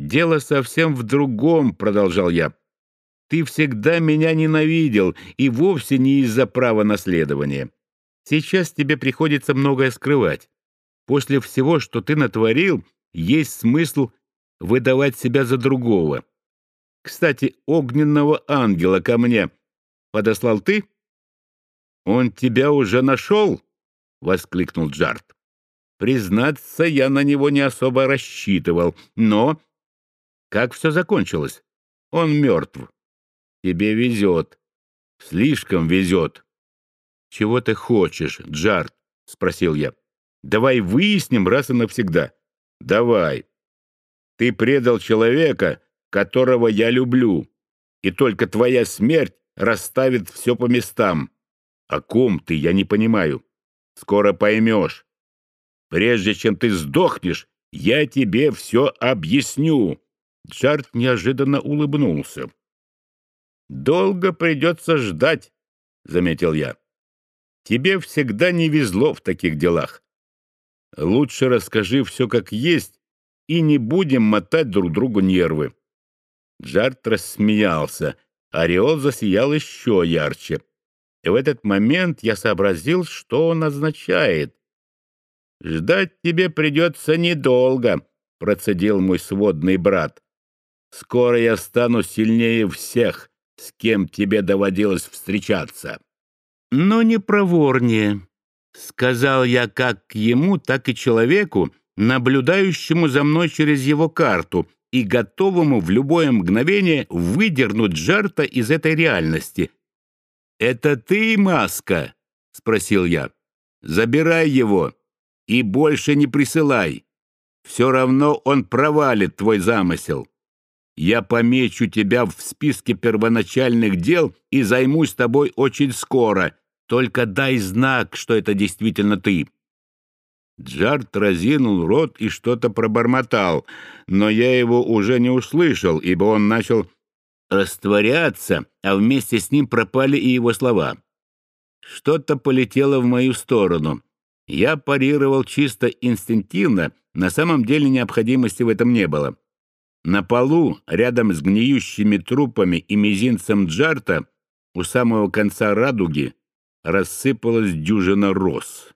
«Дело совсем в другом», — продолжал я. «Ты всегда меня ненавидел, и вовсе не из-за права наследования. Сейчас тебе приходится многое скрывать. После всего, что ты натворил, есть смысл выдавать себя за другого. Кстати, огненного ангела ко мне подослал ты?» «Он тебя уже нашел?» — воскликнул Джарт. «Признаться, я на него не особо рассчитывал, но как все закончилось? Он мертв. Тебе везет. Слишком везет. Чего ты хочешь, Джарт? Спросил я. Давай выясним раз и навсегда. Давай. Ты предал человека, которого я люблю, и только твоя смерть расставит все по местам. О ком ты, я не понимаю. Скоро поймешь. Прежде чем ты сдохнешь, я тебе все объясню. Джарт неожиданно улыбнулся. «Долго придется ждать», — заметил я. «Тебе всегда не везло в таких делах. Лучше расскажи все как есть и не будем мотать друг другу нервы». Джарт рассмеялся, ореол засиял еще ярче. И в этот момент я сообразил, что он означает. «Ждать тебе придется недолго», — процедил мой сводный брат. Скоро я стану сильнее всех, с кем тебе доводилось встречаться. Но не проворнее, — сказал я как ему, так и человеку, наблюдающему за мной через его карту и готовому в любое мгновение выдернуть Джарта из этой реальности. «Это ты, Маска?» — спросил я. «Забирай его и больше не присылай. Все равно он провалит твой замысел. Я помечу тебя в списке первоначальных дел и займусь тобой очень скоро. Только дай знак, что это действительно ты». Джарт разинул рот и что-то пробормотал, но я его уже не услышал, ибо он начал растворяться, а вместе с ним пропали и его слова. Что-то полетело в мою сторону. Я парировал чисто инстинктивно, на самом деле необходимости в этом не было. На полу, рядом с гниющими трупами и мизинцем Джарта, у самого конца радуги, рассыпалась дюжина роз.